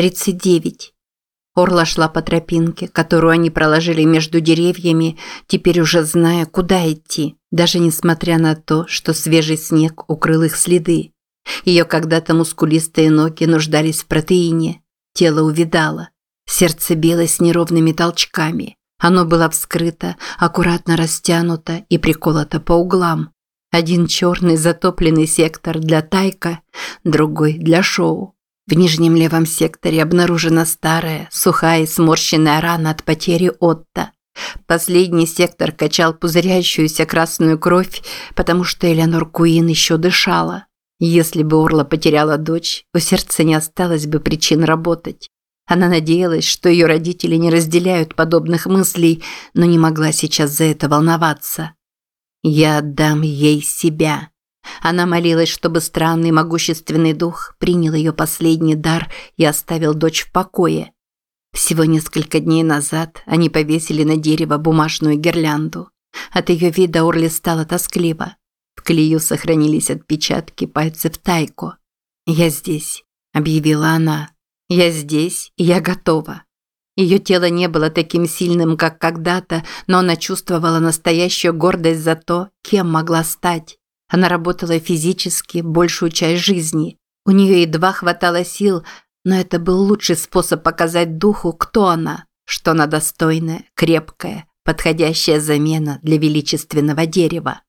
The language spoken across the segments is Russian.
39. Орла шла по тропинке, которую они проложили между деревьями, теперь уже зная, куда идти, даже несмотря на то, что свежий снег укрыл их следы. Ее когда-то мускулистые ноги нуждались в протеине, тело увидало, сердце билось неровными толчками. Оно было вскрыто, аккуратно растянуто и приколото по углам. Один черный затопленный сектор для тайка, другой для шоу. В нижнем левом секторе обнаружена старая, сухая и сморщенная рана от потери Отта. Последний сектор качал пузырящуюся красную кровь, потому что Элеонор Куин еще дышала. Если бы Орла потеряла дочь, у сердца не осталось бы причин работать. Она надеялась, что ее родители не разделяют подобных мыслей, но не могла сейчас за это волноваться. «Я отдам ей себя». Она молилась, чтобы странный могущественный дух принял ее последний дар и оставил дочь в покое. Всего несколько дней назад они повесили на дерево бумажную гирлянду. От ее вида Орли стало тоскливо. В клею сохранились отпечатки пальцев Тайко. «Я здесь», – объявила она. Я здесь, и я готова. Ее тело не было таким сильным, как когда-то, но она чувствовала настоящую гордость за то, кем могла стать. Она работала физически большую часть жизни. У нее едва хватало сил, но это был лучший способ показать духу, кто она, что она достойная, крепкая, подходящая замена для величественного дерева.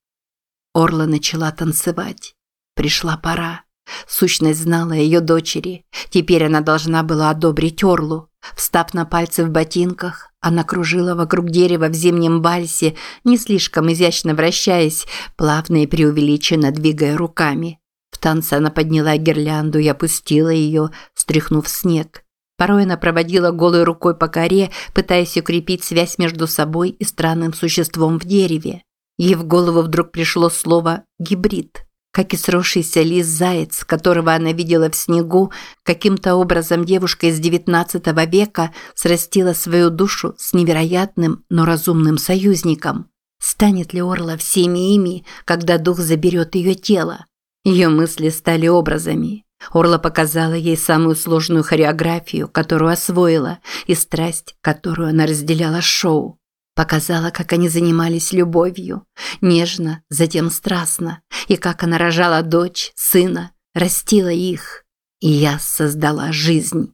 Орла начала танцевать. Пришла пора. Сущность знала ее дочери. Теперь она должна была одобрить Орлу. Встав на пальцы в ботинках, она кружила вокруг дерева в зимнем вальсе, не слишком изящно вращаясь, плавно и преувеличенно двигая руками. В танце она подняла гирлянду и опустила ее, стряхнув снег. Порой она проводила голой рукой по коре, пытаясь укрепить связь между собой и странным существом в дереве. Ей в голову вдруг пришло слово «гибрид» как и сросшийся лис-заяц, которого она видела в снегу, каким-то образом девушка из XIX века срастила свою душу с невероятным, но разумным союзником. Станет ли Орла всеми ими, когда дух заберет ее тело? Ее мысли стали образами. Орла показала ей самую сложную хореографию, которую освоила, и страсть, которую она разделяла шоу. Показала, как они занимались любовью, нежно, затем страстно, и как она рожала дочь, сына, растила их. И я создала жизнь.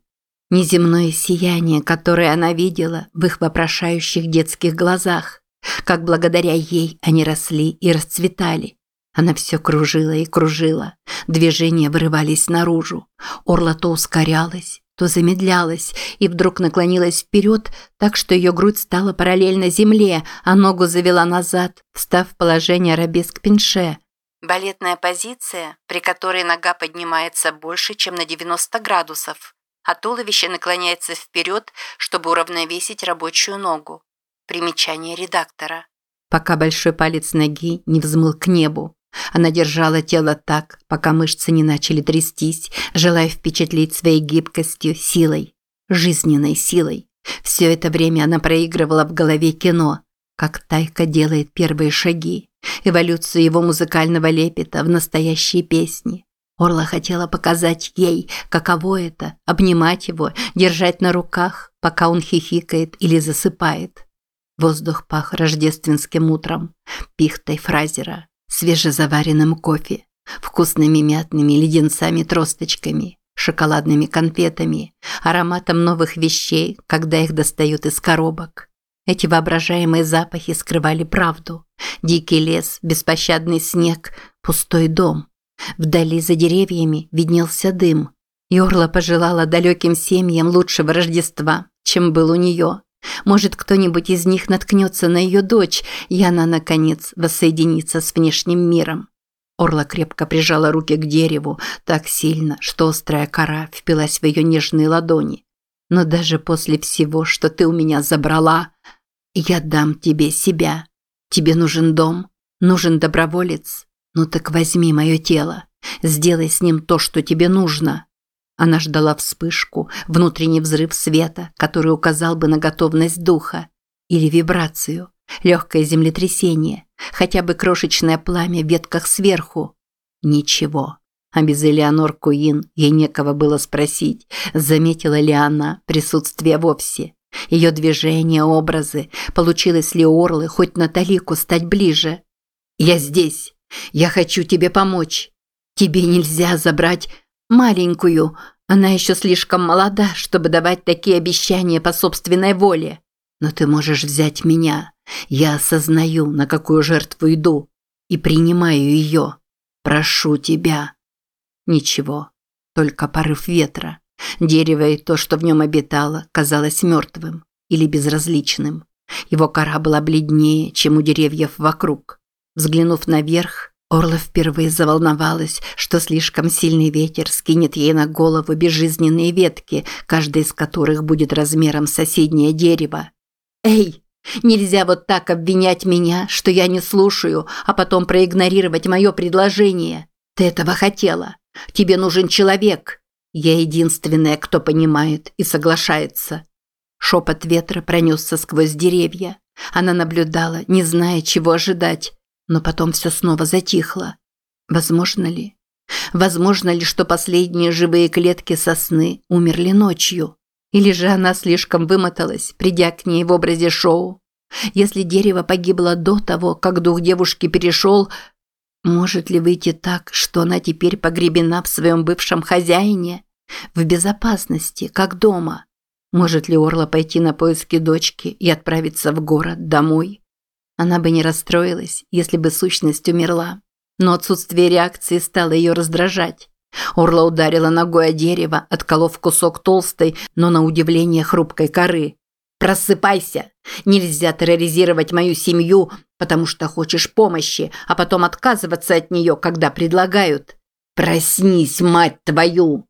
Неземное сияние, которое она видела в их вопрошающих детских глазах, как благодаря ей они росли и расцветали. Она все кружила и кружила, движения вырывались наружу. Орла то ускорялась, то замедлялась и вдруг наклонилась вперед, так что ее грудь стала параллельно земле, а ногу завела назад, встав в положение арабеск-пенше. Балетная позиция, при которой нога поднимается больше, чем на 90 градусов, а туловище наклоняется вперед, чтобы уравновесить рабочую ногу. Примечание редактора. Пока большой палец ноги не взмыл к небу. Она держала тело так, пока мышцы не начали трястись, желая впечатлить своей гибкостью, силой, жизненной силой. Все это время она проигрывала в голове кино, как Тайка делает первые шаги, эволюцию его музыкального лепета в настоящие песни. Орла хотела показать ей, каково это – обнимать его, держать на руках, пока он хихикает или засыпает. Воздух пах рождественским утром, пихтой фразера, свежезаваренным кофе, вкусными мятными леденцами-тросточками, шоколадными конфетами, ароматом новых вещей, когда их достают из коробок. Эти воображаемые запахи скрывали правду. Дикий лес, беспощадный снег, пустой дом. Вдали за деревьями виднелся дым. Йорла пожелала далеким семьям лучшего Рождества, чем был у нее. Может, кто-нибудь из них наткнется на ее дочь, и она, наконец, воссоединится с внешним миром. Орла крепко прижала руки к дереву так сильно, что острая кора впилась в ее нежные ладони. «Но даже после всего, что ты у меня забрала, я дам тебе себя. Тебе нужен дом, нужен доброволец. Ну так возьми мое тело, сделай с ним то, что тебе нужно». Она ждала вспышку, внутренний взрыв света, который указал бы на готовность духа, или вибрацию, легкое землетрясение, хотя бы крошечное пламя в ветках сверху. Ничего. А без Элеонор Куин ей некого было спросить, заметила ли она присутствие вовсе. Ее движения, образы, получилось ли у Орлы хоть на талику стать ближе. «Я здесь. Я хочу тебе помочь. Тебе нельзя забрать маленькую. Она еще слишком молода, чтобы давать такие обещания по собственной воле. Но ты можешь взять меня. Я осознаю, на какую жертву иду, и принимаю ее. Прошу тебя». Ничего, только порыв ветра. Дерево и то, что в нем обитало, казалось мертвым или безразличным. Его кора была бледнее, чем у деревьев вокруг. Взглянув наверх, Орла впервые заволновалась, что слишком сильный ветер скинет ей на голову безжизненные ветки, каждая из которых будет размером соседнее дерево. «Эй, нельзя вот так обвинять меня, что я не слушаю, а потом проигнорировать мое предложение. Ты этого хотела. Тебе нужен человек, я единственная, кто понимает и соглашается. Шепот ветра пронесся сквозь деревья. Она наблюдала, не зная, чего ожидать, но потом все снова затихло. Возможно ли? Возможно ли, что последние живые клетки сосны умерли ночью? Или же она слишком вымоталась, придя к ней в образе шоу? Если дерево погибло до того, как дух девушки перешел, может ли выйти так, что она теперь погребена в своем бывшем хозяине? В безопасности, как дома. Может ли Орла пойти на поиски дочки и отправиться в город, домой? Она бы не расстроилась, если бы сущность умерла. Но отсутствие реакции стало ее раздражать. Орла ударила ногой о дерево, отколов кусок толстой, но на удивление хрупкой коры. «Просыпайся! Нельзя терроризировать мою семью, потому что хочешь помощи, а потом отказываться от нее, когда предлагают. Проснись, мать твою!»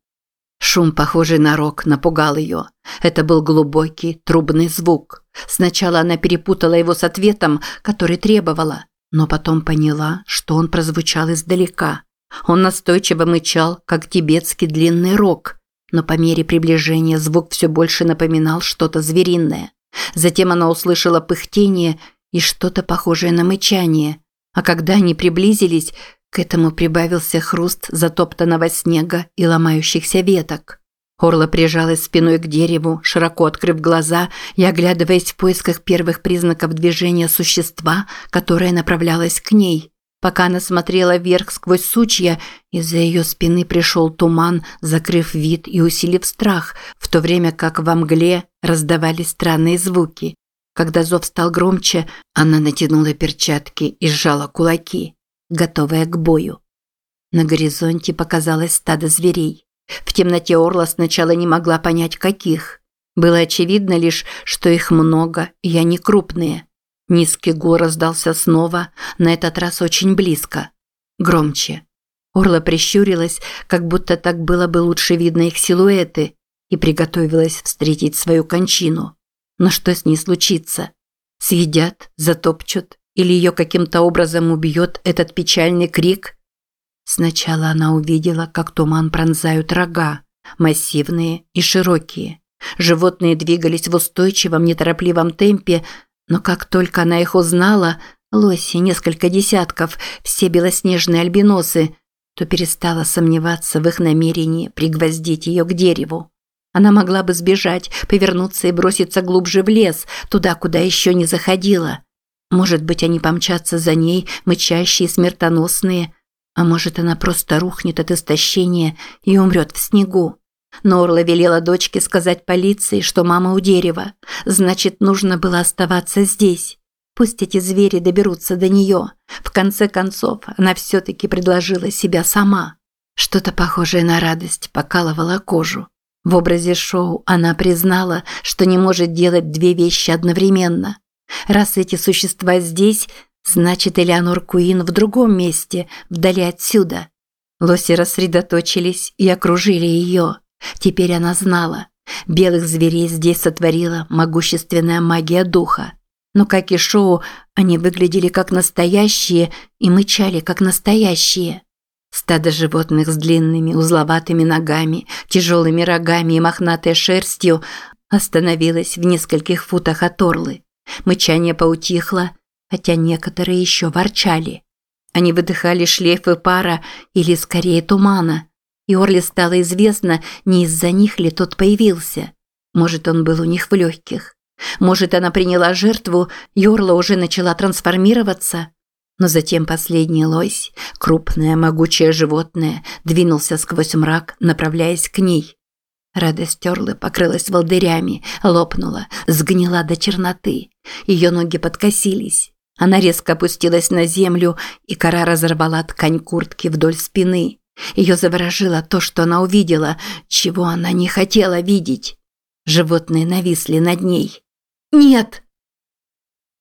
Шум, похожий на рок, напугал ее. Это был глубокий, трубный звук. Сначала она перепутала его с ответом, который требовала, но потом поняла, что он прозвучал издалека. Он настойчиво мычал, как тибетский длинный рог, но по мере приближения звук все больше напоминал что-то звериное. Затем она услышала пыхтение и что-то похожее на мычание, а когда они приблизились, к этому прибавился хруст затоптанного снега и ломающихся веток. Орла прижалась спиной к дереву, широко открыв глаза и оглядываясь в поисках первых признаков движения существа, которое направлялось к ней. Пока она смотрела вверх сквозь сучья, из-за ее спины пришел туман, закрыв вид и усилив страх, в то время как во мгле раздавались странные звуки. Когда зов стал громче, она натянула перчатки и сжала кулаки готовая к бою. На горизонте показалось стадо зверей. В темноте Орла сначала не могла понять, каких. Было очевидно лишь, что их много, и они крупные. Низкий гул раздался снова, на этот раз очень близко. Громче. Орла прищурилась, как будто так было бы лучше видно их силуэты, и приготовилась встретить свою кончину. Но что с ней случится? Съедят, затопчут или ее каким-то образом убьет этот печальный крик? Сначала она увидела, как туман пронзают рога, массивные и широкие. Животные двигались в устойчивом, неторопливом темпе, но как только она их узнала, лоси, несколько десятков, все белоснежные альбиносы, то перестала сомневаться в их намерении пригвоздить ее к дереву. Она могла бы сбежать, повернуться и броситься глубже в лес, туда, куда еще не заходила. Может быть, они помчатся за ней, мычащие, смертоносные, а может, она просто рухнет от истощения и умрет в снегу. Норла велела дочке сказать полиции, что мама у дерева. Значит, нужно было оставаться здесь. Пусть эти звери доберутся до нее. В конце концов, она все-таки предложила себя сама. Что-то похожее на радость покалывало кожу. В образе шоу она признала, что не может делать две вещи одновременно. Раз эти существа здесь, значит Элеонор Куин в другом месте, вдали отсюда. Лоси рассредоточились и окружили ее. Теперь она знала. Белых зверей здесь сотворила могущественная магия духа. Но, как и Шоу, они выглядели как настоящие и мычали как настоящие. Стадо животных с длинными узловатыми ногами, тяжелыми рогами и мохнатой шерстью остановилось в нескольких футах от Орлы. Мычание поутихло, хотя некоторые еще ворчали. Они выдыхали шлейфы пара или скорее тумана. И Орли стало известно, не из-за них ли тот появился. Может, он был у них в легких. Может, она приняла жертву, Йорла уже начала трансформироваться. Но затем последний лось, крупное могучее животное, двинулся сквозь мрак, направляясь к ней. Радость Орлы покрылась волдырями, лопнула, сгнила до черноты. Ее ноги подкосились. Она резко опустилась на землю, и кора разорвала ткань куртки вдоль спины. Ее заворожило то, что она увидела, чего она не хотела видеть. Животные нависли над ней. «Нет!»